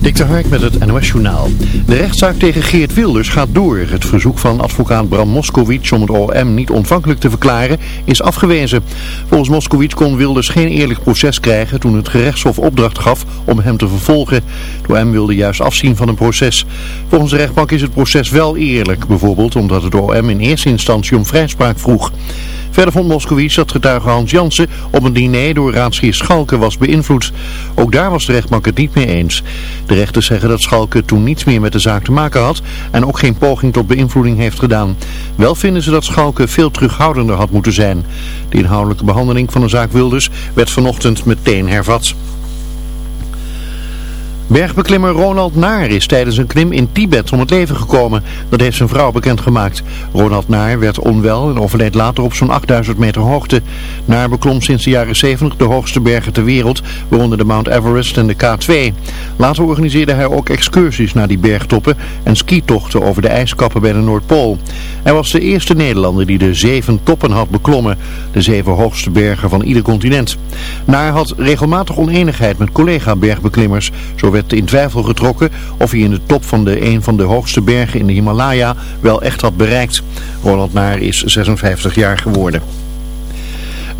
Dik de Hark met het NOS Journaal. De rechtszaak tegen Geert Wilders gaat door. Het verzoek van advocaat Bram Moskowitz om het OM niet ontvankelijk te verklaren is afgewezen. Volgens Moskowitz kon Wilders geen eerlijk proces krijgen toen het gerechtshof opdracht gaf om hem te vervolgen. De OM wilde juist afzien van een proces. Volgens de rechtbank is het proces wel eerlijk. Bijvoorbeeld omdat het OM in eerste instantie om vrijspraak vroeg. Verder vond Moskowitz dat getuige Hans Jansen op een diner door raadsheer Schalke was beïnvloed. Ook daar was de rechtbank het niet mee eens. De rechters zeggen dat Schalke toen niets meer met de zaak te maken had en ook geen poging tot beïnvloeding heeft gedaan. Wel vinden ze dat Schalke veel terughoudender had moeten zijn. De inhoudelijke behandeling van de zaak Wilders werd vanochtend meteen hervat. Bergbeklimmer Ronald Naar is tijdens een klim in Tibet om het leven gekomen. Dat heeft zijn vrouw bekendgemaakt. Ronald Naar werd onwel en overleed later op zo'n 8000 meter hoogte. Naar beklom sinds de jaren 70 de hoogste bergen ter wereld, waaronder de Mount Everest en de K2. Later organiseerde hij ook excursies naar die bergtoppen en skitochten over de ijskappen bij de Noordpool. Hij was de eerste Nederlander die de zeven toppen had beklommen, de zeven hoogste bergen van ieder continent. Naar had regelmatig oneenigheid met collega-bergbeklimmers, zo werd in twijfel getrokken of hij in de top van de een van de hoogste bergen in de Himalaya wel echt had bereikt. Ronald Naar is 56 jaar geworden.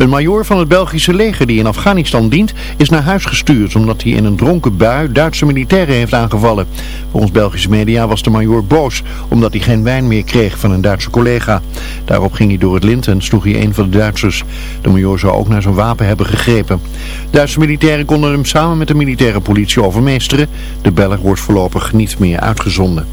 Een major van het Belgische leger die in Afghanistan dient is naar huis gestuurd omdat hij in een dronken bui Duitse militairen heeft aangevallen. Volgens Belgische media was de major boos omdat hij geen wijn meer kreeg van een Duitse collega. Daarop ging hij door het lint en sloeg hij een van de Duitsers. De major zou ook naar zijn wapen hebben gegrepen. Duitse militairen konden hem samen met de militaire politie overmeesteren. De Belg wordt voorlopig niet meer uitgezonden.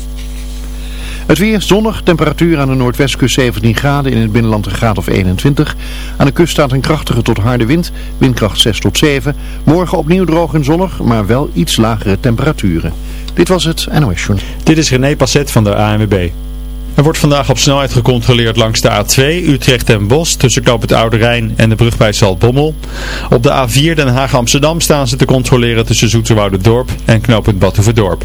Het weer zonnig, temperatuur aan de noordwestkust 17 graden, in het binnenland een graad of 21. Aan de kust staat een krachtige tot harde wind, windkracht 6 tot 7. Morgen opnieuw droog en zonnig, maar wel iets lagere temperaturen. Dit was het NOS Journal. Dit is René Passet van de ANWB. Er wordt vandaag op snelheid gecontroleerd langs de A2 Utrecht en Bos tussen Knoop het Oude Rijn en de brug bij Zaltbommel. Op de A4 Den Haag Amsterdam staan ze te controleren tussen Zoeterwoude Dorp en Knoop het Badhoevedorp.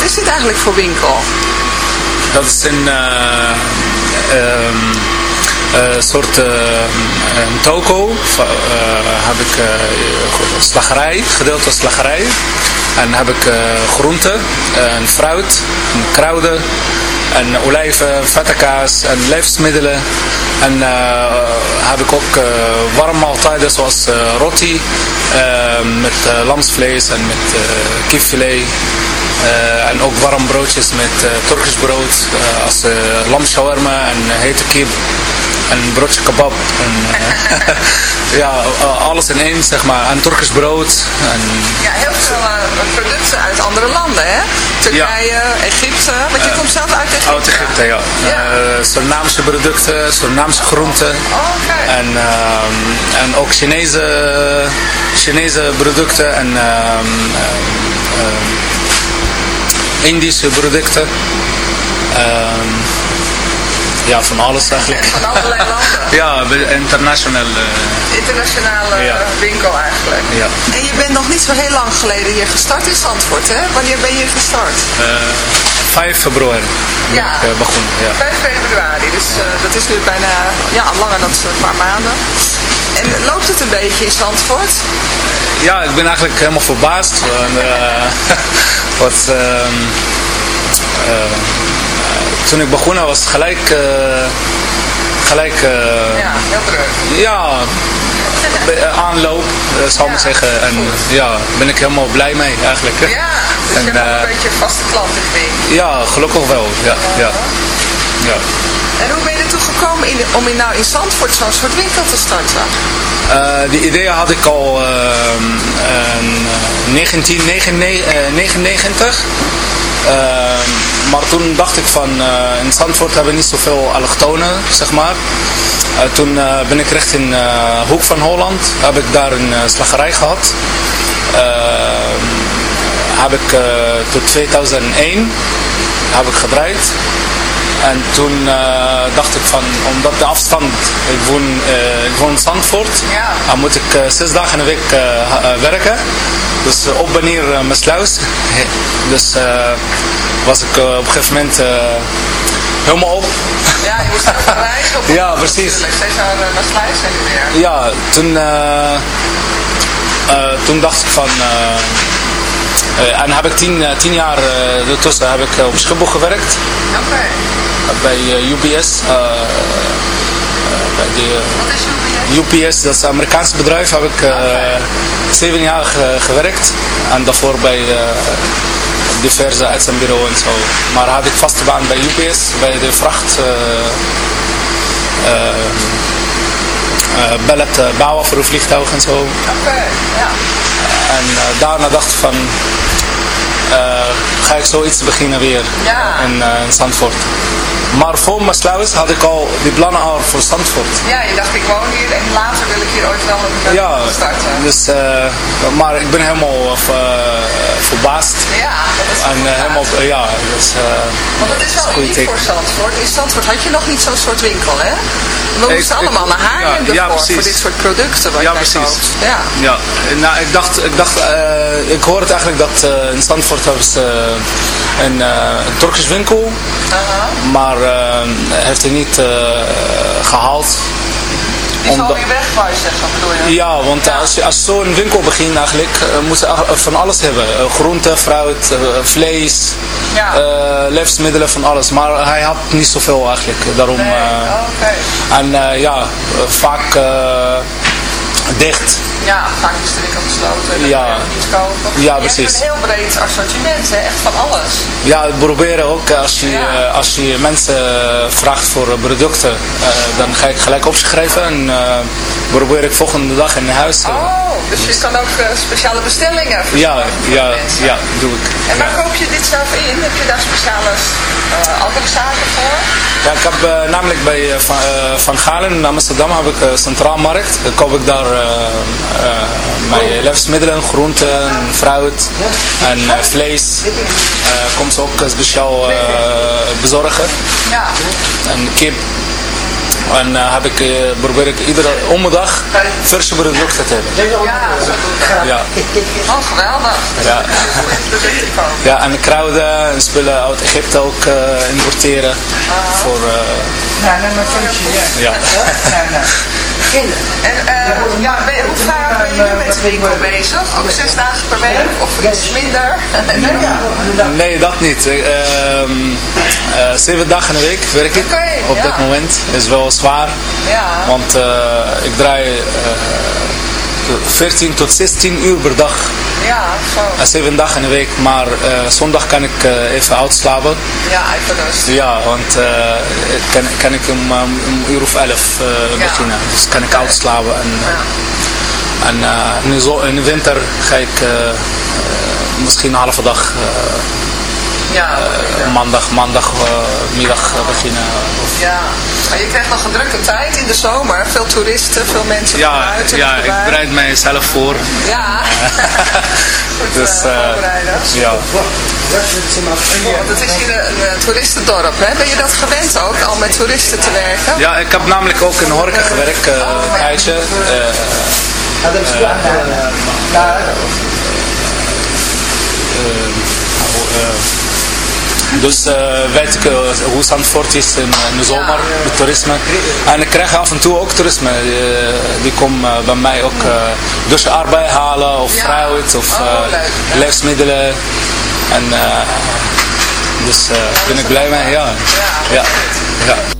Wat is dit eigenlijk voor winkel? Dat is een eh, ehm, eh, soort eh, een toko. Heb ik slagerij, gedeelte slagerij. En heb ik groenten, en fruit, en kruiden, en olijven, vette kaas en levensmiddelen. En heb ik ook warme maaltijden zoals eh, roti met lamsvlees en met kipfilet. Eh, en ook warm broodjes met eh Turkisch brood, eh, als uh, lam shawarma en hete kip en broodje kebab. En, ja, alles in één, zeg maar. En Turkisch brood. En, Ja, heel veel producten uit andere landen, hè? Turkije, Egypte, want je komt zelf uit Egypte. Oud Egypte, ja. Ja. Surinaamse producten, Surinaamse groenten. Oh. En, ehm, en ook Chinese, Chinese producten en ehm, ehm, Indische producten. Ehm, ja, van alles eigenlijk. Van allerlei landen. ja, eh, Internationale Ja. winkel eigenlijk. Ja. En je bent nog niet zo heel lang geleden hier gestart in Zandvoort, hè? Wanneer ben je gestart? eh, 5 februari Ja. eh, begonnen. Ja. 5 februari, dus eh, dat is nu bijna ja, langer dan een paar maanden. En loopt het een beetje in Zandvoort? Ja, ik ben eigenlijk helemaal verbaasd. En, eh, wat, ehm, eh, toen ik begonnen was het gelijk, eh, gelijk Ja, heel druk. ja, aanloop, zal ik maar zeggen. En ja, ben ik helemaal blij mee eigenlijk. Ja, dus je hebt een beetje vaste klanten, vind ik. Ja, gelukkig wel. Ja, ja. ja. En hoe ben je ertoe gekomen in, om in, nou in Zandvoort zo'n soort winkel te starten? Eh, die ideeën had ik al ehm, in 1999. Ehm, maar toen dacht ik van, eh, in Zandvoort hebben we niet zoveel allochtonen, zeg maar. Eh, toen eh, ben ik richting eh Hoek van Holland, heb ik daar een eh, slagerij gehad. Ehm, heb ik eh, tot 2001 heb ik gedraaid. En toen eh, dacht ik van, omdat de afstand, ik woon, eh, ik woon in Zandvoort, Ja. dan moet ik eh, zes dagen in de week werken. Dus op en neer mijn sluis. Dus was ik op een gegeven moment helemaal op. Ja, je moest ook reizen. Ja, precies. Steeds naar, naar Sluis en weer. Ja, toen, toen dacht ik van... eh, en heb ik tien, eh, tien jaar ertussen heb ik op Schiphol gewerkt. Oké. Bij UPS. bij de, UPS? Dat is een Amerikaans bedrijf, heb ik zeven jaar ge- gewerkt. En daarvoor bij diverse uitzendbureaus en zo. Maar had ik vaste baan bij UPS, bij de vracht eh eh, eh, ballet eh, bouwen voor een vliegtuig en zo. Oké, ja. En eh, daarna dacht ik van, eh, ga ik zoiets beginnen weer Ja. in, eh, in Zandvoort. Maar voor mijn sluis had ik al die plannen al voor Zandvoort. Ja, je dacht ik woon hier en later wil ik hier ooit wel een Ja, winkel starten. dus, eh, maar ik ben helemaal eh, ver- verbaasd. Ja, dat is En goed eh, helemaal, ja, dus, eh, Want het is wel uniek teken. voor Zandvoort. In Zandvoort had je nog niet zo'n soort winkel, hè? We Ik- moesten ik- allemaal naar Haarlem ja, ja, voor dit soort producten. Wat Ja, precies. Ja. Ja, nou ik dacht, ik dacht, eh, ik hoorde eigenlijk dat eh, in Zandvoort hebben ze eh, een, eh, een maar eh, heeft hij niet eh, gehaald. Die is alweer weg, wou je zeggen, bedoel je? Ja, want als je als zo'n winkel begint eigenlijk, moet je van alles hebben. Groente, fruit, vlees, Ja. levensmiddelen, van alles. Maar hij had niet zoveel eigenlijk, daarom... Nee, en ja, vaak dicht. Ja, vaak is de winkel gesloten. Ja. niets kopen. Ja, Je precies. hebt een heel breed assortiment, hè? echt van alles. Ja, we proberen ook eh, als je, Ja. eh, als je mensen eh, vraagt voor producten, dan ga ik gelijk opschrijven en probeer ik volgende dag in huis. eh, Oh, dus je kan ook speciale bestellingen voor Ja, ja, mensen. ja, doe ik. En waar koop je dit zelf in? Heb je daar speciale andere zaken voor? Ja, ik heb namelijk bij Van, Galen in Amsterdam heb ik uh, Centraal Markt. Koop ik daar eh, eh, mijn levensmiddelen, groenten, fruit en eh, vlees. Eh komt ze ook speciaal eh, bezorgen. Ja. En kip. En eh, heb ik, eh, probeer ik iedere om de dag verse producten te hebben. Ja, Ja. oh geweldig. Ja. Ja, en kruiden en spullen uit Egypte ook eh, importeren. Voor, Ja, neem maar een ja. En eh, ja, je, hoe vaak ben je nu met de winkel bezig? Ook zes dagen per week of iets minder? Nee, dat niet. Ehm, eh, zeven dagen in de week werk ik op ja. dit moment. is wel zwaar, Ja. want eh, ik draai eh, 14 tot 16 uur per dag. Ja, zo. Eh, zeven dagen in de week, maar eh, zondag kan ik eh, even uitslapen. Ja, even rust. Ja, want ik kan, kan ik om, um, uur of elf eh, beginnen. Dus kan ik uitslapen. En, eh, en in, de winter ga ik misschien een halve dag eh, Ja, maandag, maandagmiddag beginnen. Of, ja. Maar je krijgt nog een drukke tijd in de zomer. Veel toeristen, veel mensen ja, van buiten. ja, ik bereid mijzelf voor. Ja. Goed, Dus, eh, eh, ja. Het is hier een, een toeristendorp, hè? Ben je dat gewend ook, al met toeristen te werken? ja, ik heb namelijk ook in horeca gewerkt, eh, een tijdje. Eh, Dus eh, weet ik eh, hoe Zandvoort is in, in de zomer met toerisme. En ik krijg af en toe ook toerisme. die komen eh, bij mij ook uh, dus arbeid halen of Ja. fruit of Oh, levensmiddelen. En dus eh ben ik blij mee, ja. Ja. ja.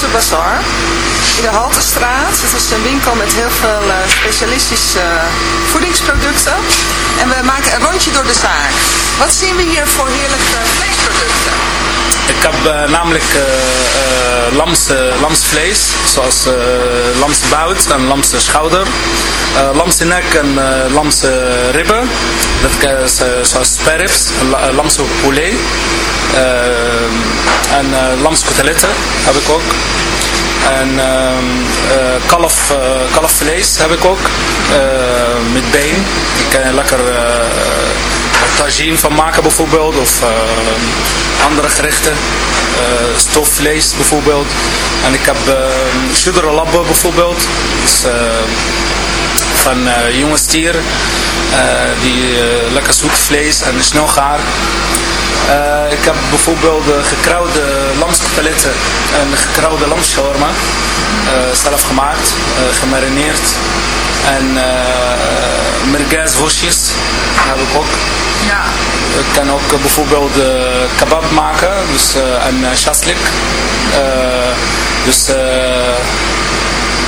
Zandvoortse Bazaar in de Haltestraat. Het is een winkel met heel veel eh, specialistische eh, voedingsproducten. En we maken een rondje door de zaak. Wat zien we hier voor heerlijke vleesproducten? Ik heb eh, namelijk eh eh, lamse, lamsvlees, zoals lamse bout en lamse schouder, eh lamse nek en eh, lamse ribben, dat is, eh, zoals eh, lamse poulet, en eh lamse koteletten heb ik ook. En kalf, kalfvlees heb ik ook, met been. Ik kan er lekker tagine van maken bijvoorbeeld, of andere gerechten. Eh, stofvlees bijvoorbeeld. En ik heb uh, labben bijvoorbeeld. Dus, van eh, jonge stier. eh, die eh, lekker zoet vlees en snel gaar. Ik heb bijvoorbeeld de lamskoteletten en de gekrouwde lamshawarma eh, zelf gemaakt, gemarineerd. En uh, merguezworstjes heb ik ook. Ja. Ik kan ook uh, bijvoorbeeld uh, kebab maken, dus uh, en uh, shaslik. dus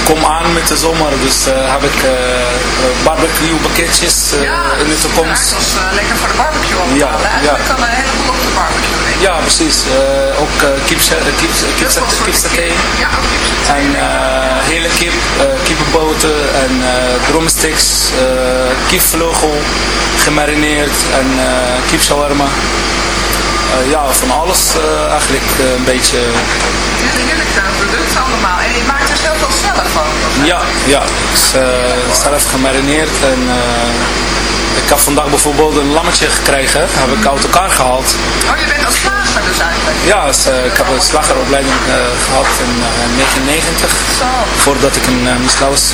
kom aan met de zomer, dus heb ik barbecue pakketjes in de toekomst. Ja, dat is lekker voor de barbecue allemaal. Ja, ja. kan een heleboel op de barbecue. Ja, precies. ook kipsaté. Ja, En hele kip, kippenboten en drumsticks, kipvleugel gemarineerd en kip shawarma. Uh, ja, van alles uh, eigenlijk uh, een beetje. Heerlijk product allemaal. En je maakt er heel veel zelf van? Ja, ja. Dus, zelf gemarineerd. En ik heb vandaag bijvoorbeeld een lammetje gekregen. Heb ik uit elkaar gehaald. Oh, je bent als slager dus eigenlijk? Ja, dus, ik heb een slageropleiding gehad in 1990. Zo. Voordat ik in uh, Mislaus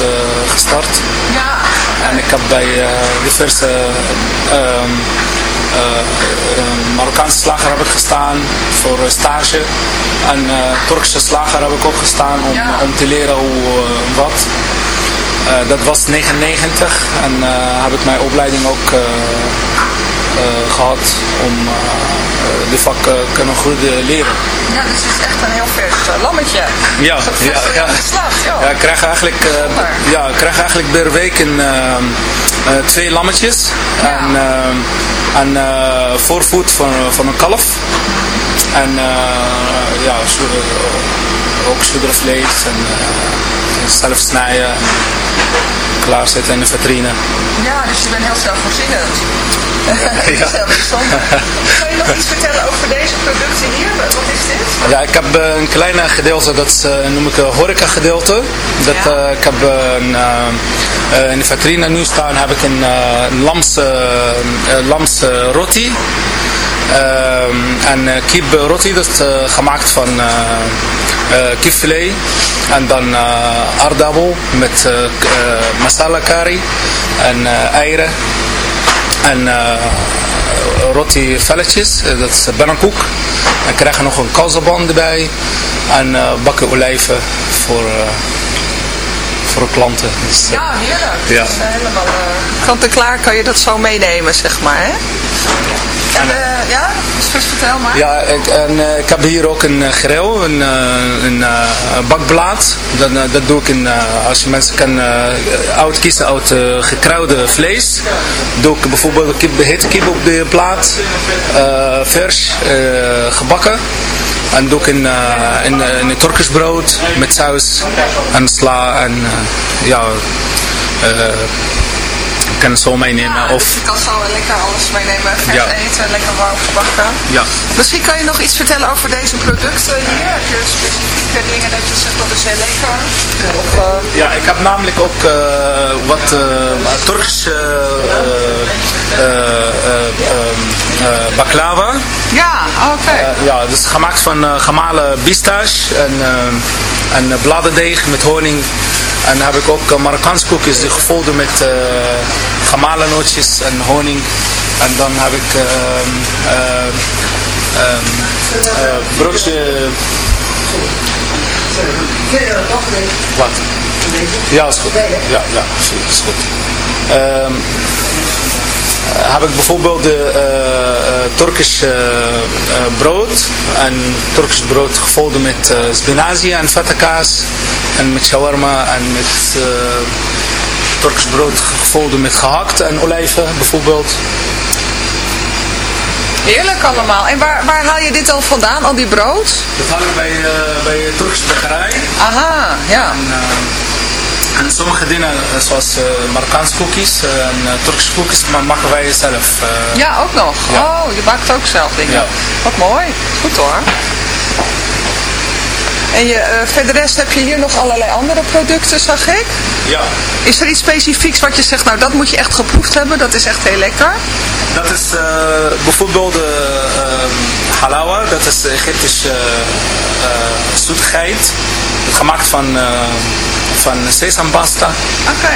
gestart. Ja. En ik heb bij diverse uh, Marokkaanse slager heb ik gestaan voor stage. En uh, Turkse slager heb ik ook gestaan om, ja. om te leren hoe wat. dat was 99 en heb ik mijn opleiding ook gehad om de vak kunnen goed leren. Ja, dus het is echt een heel vers lammetje. Ja, ja, ja. Ja. ik krijg eigenlijk, ja, ik krijg eigenlijk per week een, twee lammetjes. Ja. En, en uh, voorvoet van, van een kalf. En uh, ja, ook suikervlees en zelf snijden. Klaarzetten in de vitrine. Ja, dus je bent heel zelfvoorzienend. dat is heel bijzonder. Kan je nog iets vertellen over deze producten hier? Wat is dit? Ja, ik heb een klein gedeelte, dat is, noem ik een horeca gedeelte. Dat, ja. ik heb een, in de vitrine nu staan heb ik een, een lams, lams roti. en kip roti, dat is gemaakt van kipfilet. En dan aardappel met masala curry en eieren. En uh, roti velletjes, dat is pannenkoek. En krijgen nog een kalzaban erbij. En uh, bakken olijven voor, uh, voor klanten. Dus, ja, heerlijk. Ja. Dus, helemaal kant en klaar kan je dat zo meenemen, zeg maar. Hè? En, ja, dus vertel maar. Ja, ik, en, uh, ik heb hier ook een uh, grill, een, een bakblad. Dat, dat doe ik in, als je mensen kan uit kiezen uit gekruide vlees. Doe ik bijvoorbeeld kip, hete kip op de plaat, vers, gebakken. En doe ik in, in, in brood met saus en sla en ja kan het zo meenemen. Ja, of, dus je kan zo lekker alles meenemen, vers Ja. eten, lekker warm gebakken. ja. Misschien kan je nog iets vertellen over deze producten hier. Heb je specifieke dingen dat je zegt dat is heel lekker? Of, eh, Ja, ik heb namelijk ook eh, wat uh, Turkse eh, eh, eh, ehm, eh, baklava. ja, oké. Eh, ja, dus gemaakt van eh, gemalen pistache en, en bladerdeeg met honing. En dan heb ik ook Marokkaanse koekjes die gevuld met eh, gemalen nootjes en honing. En dan heb ik ehm, ehm, ehm, eh, broodje... Wat? Ja, is goed. Ja, ja, is- goed. Heb ik bijvoorbeeld de eh, eh, Turkisch eh, eh, brood. En Turkisch brood gevuld met spinazie en feta kaas. En met shawarma en met Turkisch brood gevuld met gehakt en olijven bijvoorbeeld. Heerlijk allemaal. En waar, waar haal je dit dan vandaan, al die brood? Dat haal ik bij, eh bij de Turkse bakkerij. Aha, ja. En, eh, en sommige dingen, eh, zoals eh, Marokkaanse koekjes eh, en Turkse koekjes, maar maken wij zelf. eh. Ja, ook nog. Ja. Oh, je maakt ook zelf dingen. Ja. Wat mooi. Goed hoor. En je, eh, verder rest heb je hier nog allerlei andere producten, zag ik. ja. Is er iets specifieks wat je zegt, nou dat moet je echt geproefd hebben, dat is echt heel lekker? Dat is eh, bijvoorbeeld de eh, halawa, dat is Egyptische zoetigheid. Gemaakt van, van sesampasta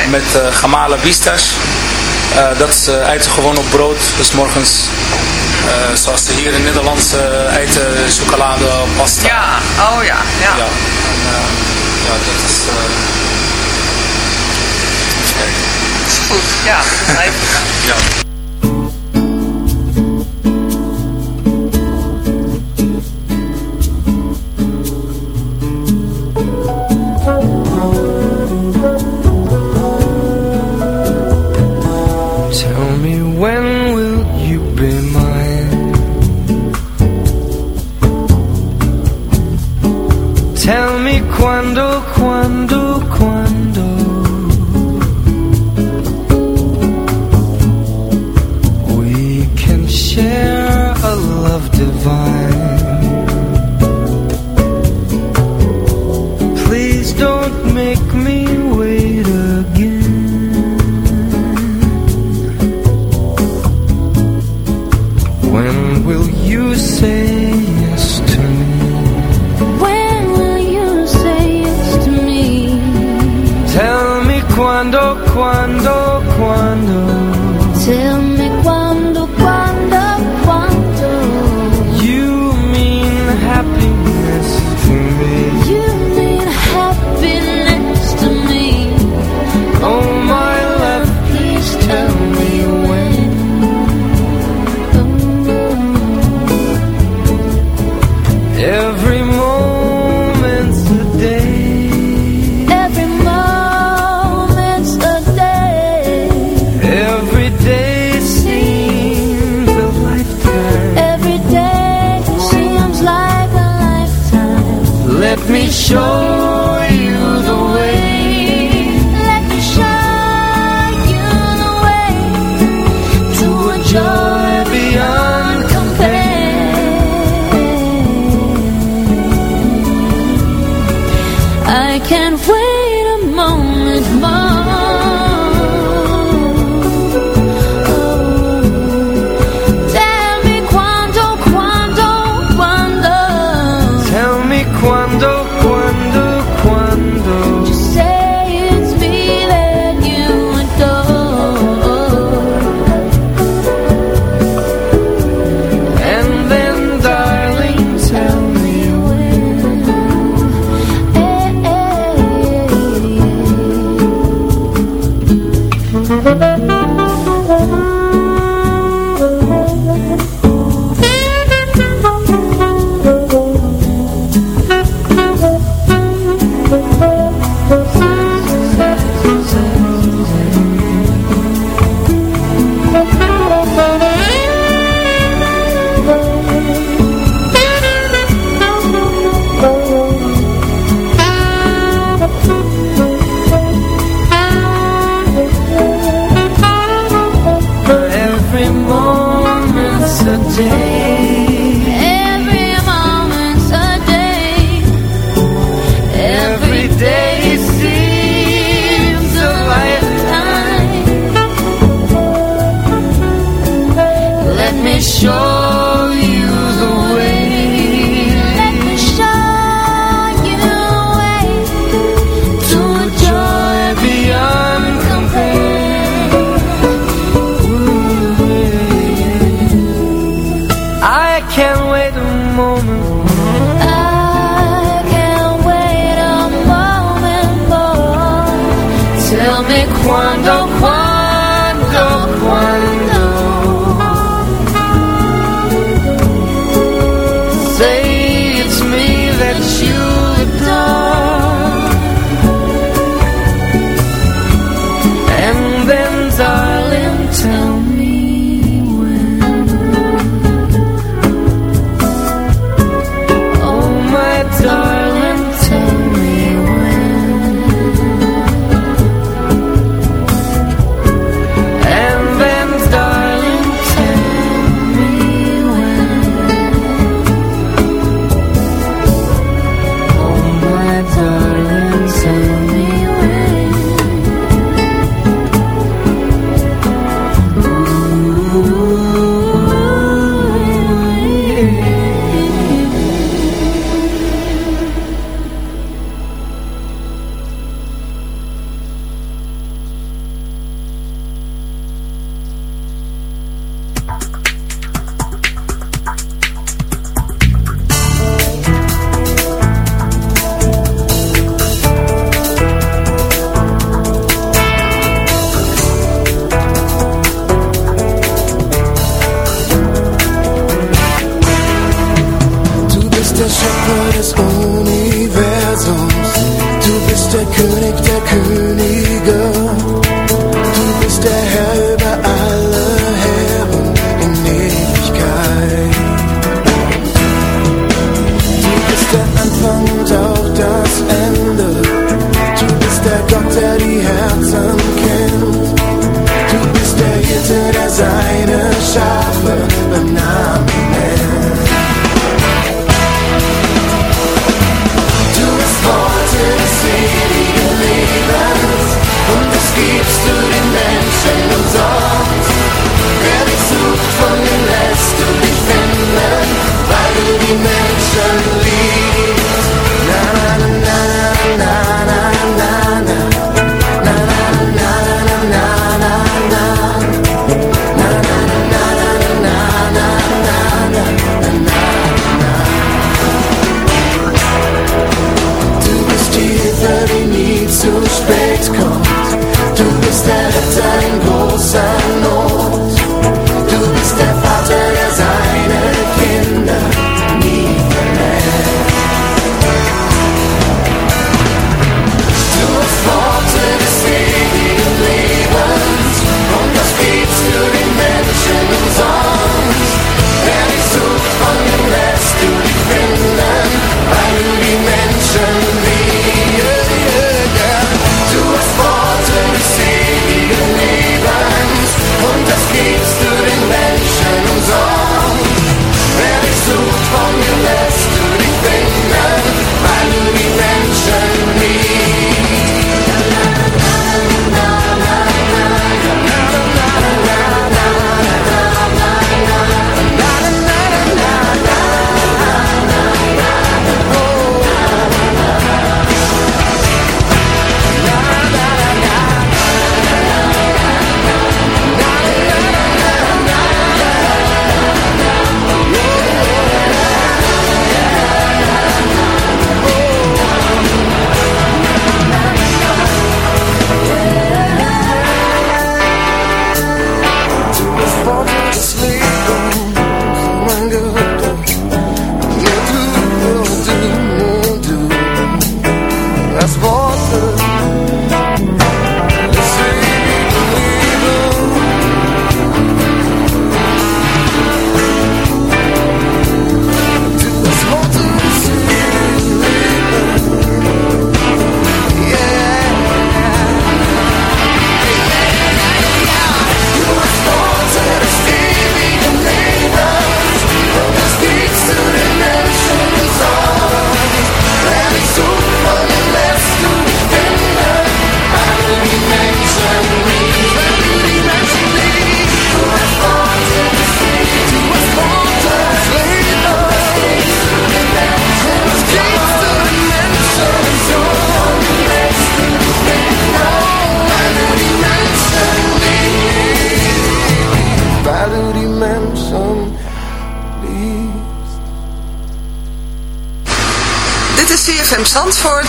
met gemalen pistache. Eh, dat is eh, eten gewoon op brood, dus morgens. eh, zoals ze hier in Nederland eh, eten chocolade, pasta. Ja, oh ja, ja. Ja, en, ja dat is... kijken. Is goed. Ja, even. Ja. Tell me quando, quando,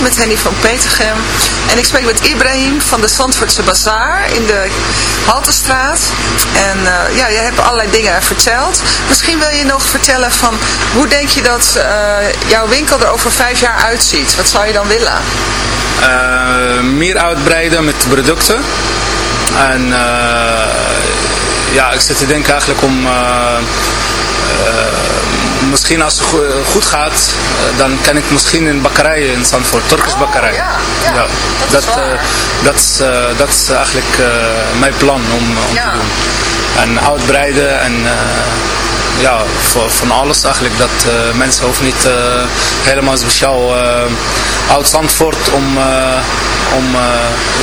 met Henny van Petergem. En ik spreek met Ibrahim van de Zandvoortse Bazaar in de Haltestraat. En eh, ja, je hebt allerlei dingen verteld. Misschien wil je nog vertellen van hoe denk je dat eh, jouw winkel er over vijf jaar uitziet? Wat zou je dan willen? Eh, meer uitbreiden met producten. En ja, ik zit te denken eigenlijk om... misschien als het go- goed gaat, eh, dan kan ik misschien een bakkerij in Zandvoort, Turkisch bakkerij. Oh, ja, ja, dat is dat, eh, dat, is, eh, dat is eigenlijk eh, mijn plan om, om te doen. En uitbreiden en eh, ja, voor, van alles eigenlijk. Dat eh, mensen hoeven niet eh, helemaal speciaal eh, uit Zandvoort om, eh, om eh,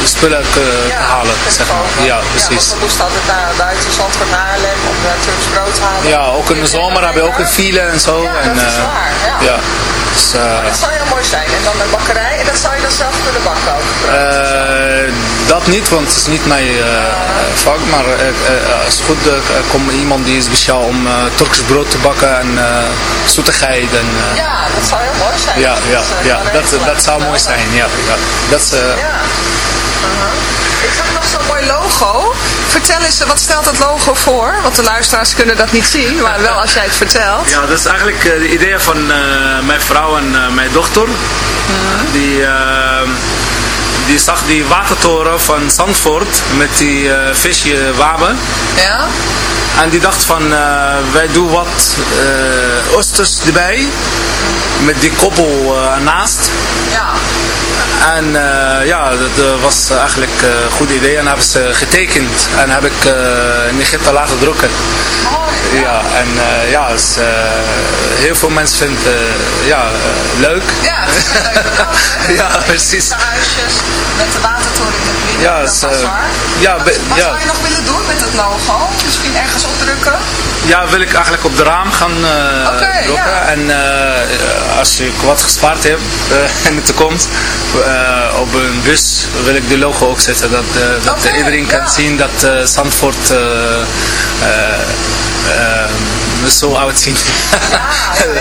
spullen te, te halen. Zeg maar. Ja, precies. Ja, moesten altijd naar buiten Zandvoort naar Haarlem om Turks brood te halen. Ja, ook in de zomer hebben we ook een file en zo. Ja, en, dat is eh, waar, ja. ja. Dus, eh, Dat zou heel mooi zijn. En dan een bakkerij en dat zou je dan zelf kunnen bakken ook. Dat niet, want het is niet mijn eh, vak, maar eh, eh, als het goed uh, komt iemand die is speciaal om uh, Turks brood te bakken en uh, zoetigheid. En, uh, ja, dat zou heel mooi zijn. Ja, ja, dat, ja, dat, dat zou mooi zijn. Ja, ja. Dat is, uh. Uh-huh. Ik zag nog zo'n mooi logo. Vertel eens, wat stelt dat logo voor? Want de luisteraars kunnen dat niet zien, maar wel als jij het vertelt. Ja, dat is eigenlijk de idee van uh, mijn vrouw en uh, mijn dochter. Uh-huh. Die, die zag die watertoren van Zandvoort met die uh, visje waben. Ja. En die dacht van, uh, wij doen wat uh, oesters erbij. Met die koppel naast. Ja. En uh, ja, dat was eigenlijk een goed idee. En hebben ze getekend. En heb ik in Egypte laten drukken. Ja, en ja, dus, heel veel mensen vinden het ja, leuk. Ja, het is kant, Ja, precies. De huisjes met de watertoren in het midden. Ja, waar. ja, wat ja. zou je nog willen doen met het logo? Misschien ergens opdrukken? Ja, wil ik eigenlijk op de raam gaan uh, okay, drukken. Ja. En uh, als ik wat gespaard heb uh, in de toekomst, op een bus wil ik de logo ook zetten. Dat, dat okay, iedereen kan zien dat Zandvoort zo uitziet. Ja,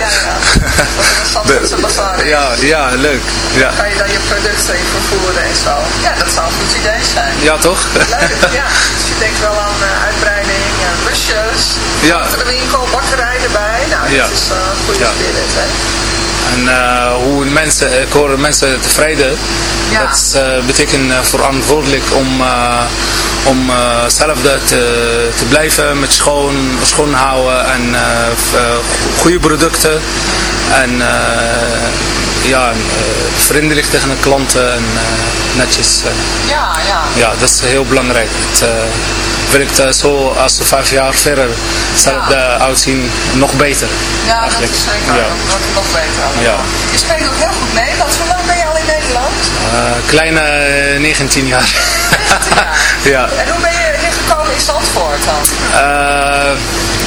ja, ja. ja. ja, leuk. Ja. Kan je dan je producten in vervoeren en zo. Ja, dat zou een goed idee zijn. Ja, toch? Leuk, ja. Dus je denkt wel aan uh, uitbreiding, uh, busjes, ja. winkel, bakkerij erbij. Nou, ja. dat is uh, een goede ja. spirit, hè. En uh, hoe mensen, ik hoor mensen tevreden. Ja. Dat uh, betekent uh, verantwoordelijk om, om zelf te, te blijven met schoon, schoon houden en goede producten. En ja, vriendelijk tegen de klanten en netjes. ja, ja. Ja, dat is heel belangrijk. Het, wil ik het zo als we vijf jaar verder hetzelfde ja. uitzien, nog beter. Ja, eigenlijk. dat is zeker. Ja. Dat wordt nog beter. Ja. Je spreekt ook heel goed Nederlands. Hoe lang ben je al in Nederland? Uh, kleine 19 jaar. 19 jaar? ja. En hoe ben je hier gekomen in Zandvoort dan?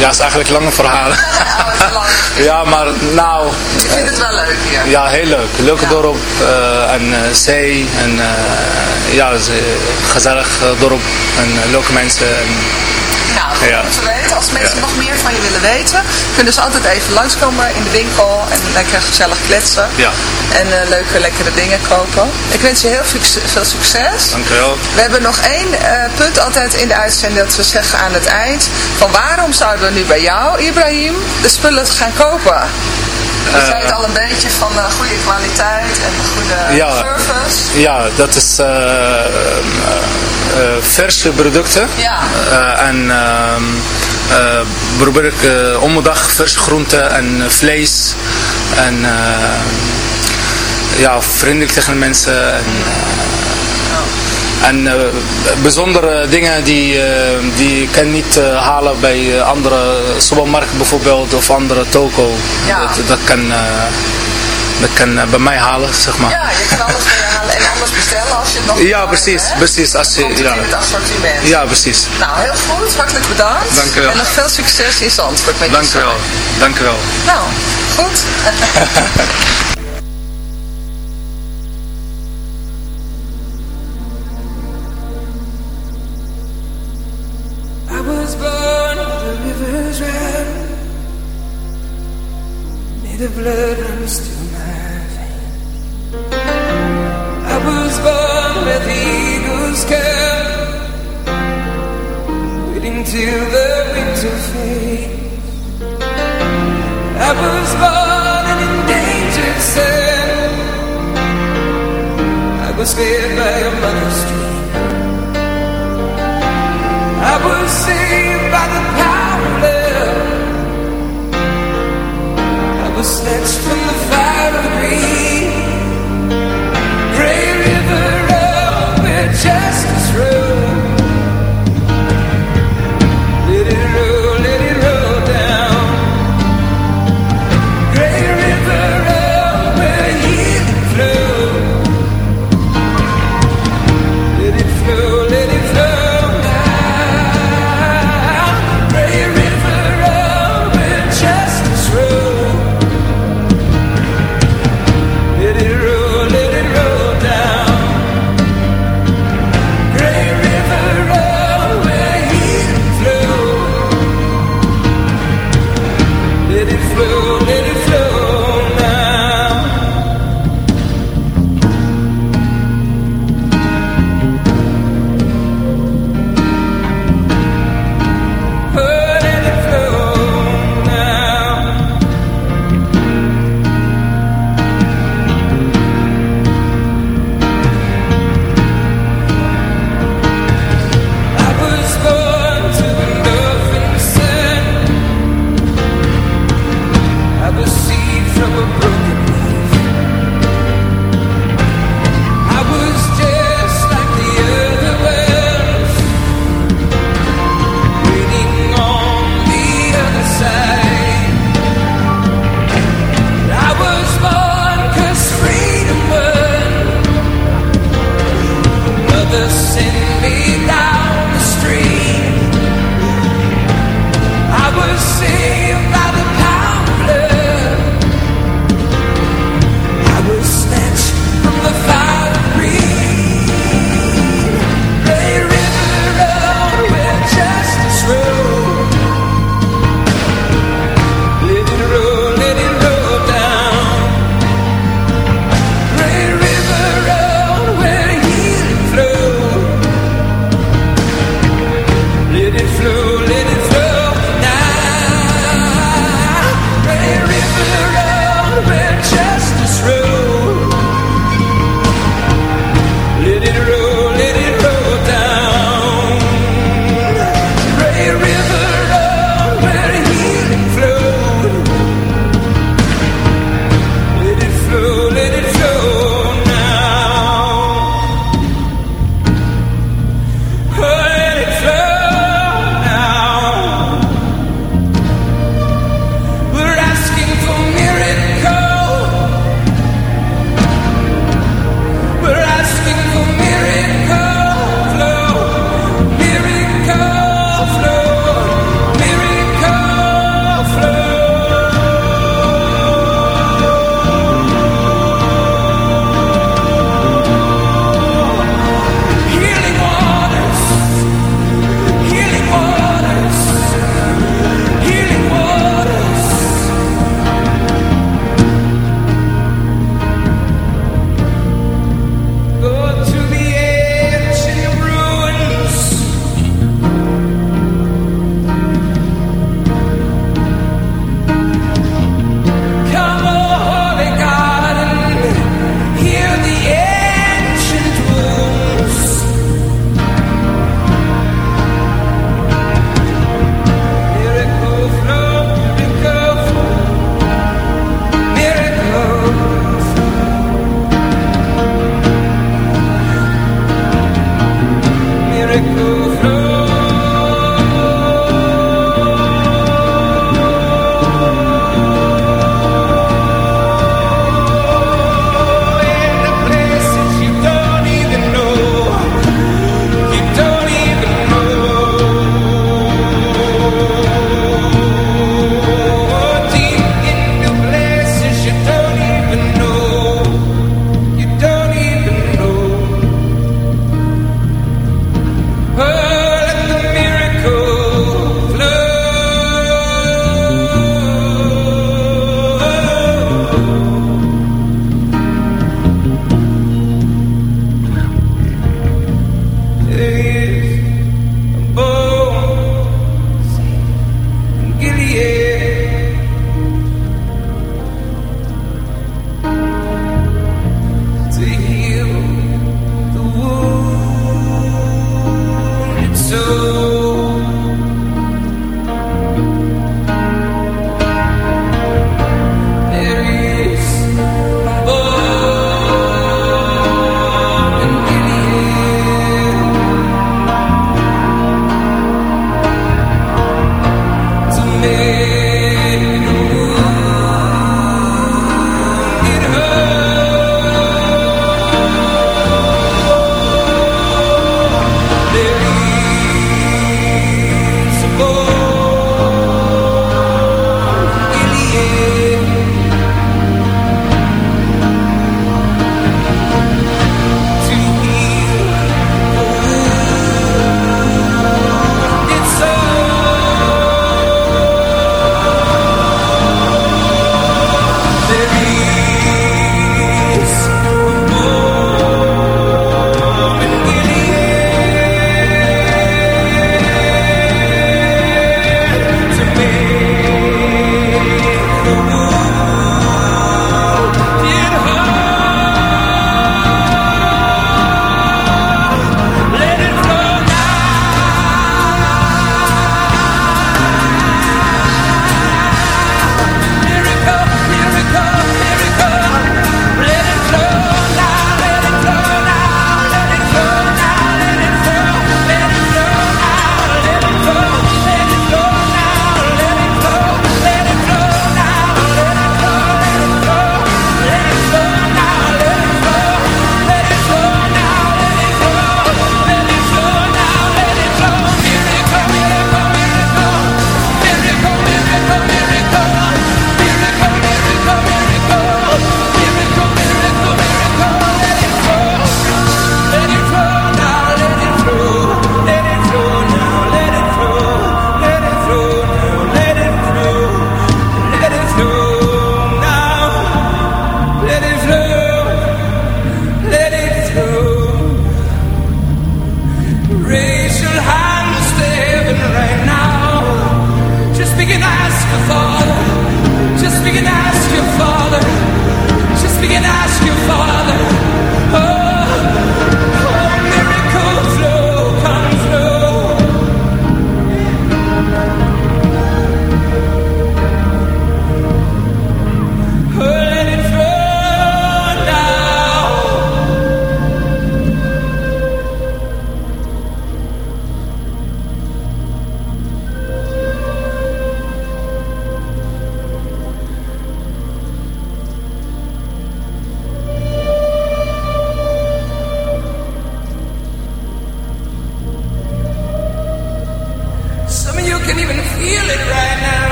Ja, het is eigenlijk lange verhalen. ja, maar nou... Ik vind het wel leuk hier. Ja, heel leuk. Leuke ja. dorp uh, en uh, zee en uh, ja, gezellig dorp en leuke mensen. En, ja. te weten. Als mensen ja. nog meer van je willen weten, kunnen ze altijd even langskomen in de winkel en lekker gezellig kletsen. Ja. En uh, leuke, lekkere dingen kopen. Ik wens je heel veel succes. Dankjewel. We hebben nog één uh, punt altijd in de uitzending dat we zeggen aan het eind. Van waarom zouden we nu bij jou, Ibrahim, de spullen gaan kopen? Je uh, zei het al een beetje van uh, goede kwaliteit en goede ja, service. Ja, dat is uh, verse producten. Ja. en probeer ik om de dag verse groenten en vlees. En ja, vriendelijk tegen de mensen. En, en uh, bijzondere dingen die, uh, die ik kan niet uh, halen bij andere supermarkten bijvoorbeeld of andere toko. Ja. Dat, dat kan, dat kan bij mij halen, zeg maar. Ja, je kan alles je halen en anders bestellen als je het nog Ja, precies, hebt, precies. Als je, ja. in het assortiment. Ja, precies. Nou, heel goed. Hartelijk bedankt. Dank u wel. En nog veel succes in Zandvoort met Dank u wel. Dank u wel. Nou, goed. the blood runs through my veins. I was born with eagles come, waiting till the winter fades. I was born an endangered son. I was fed by a mother's dream. I was saved by the power Just as real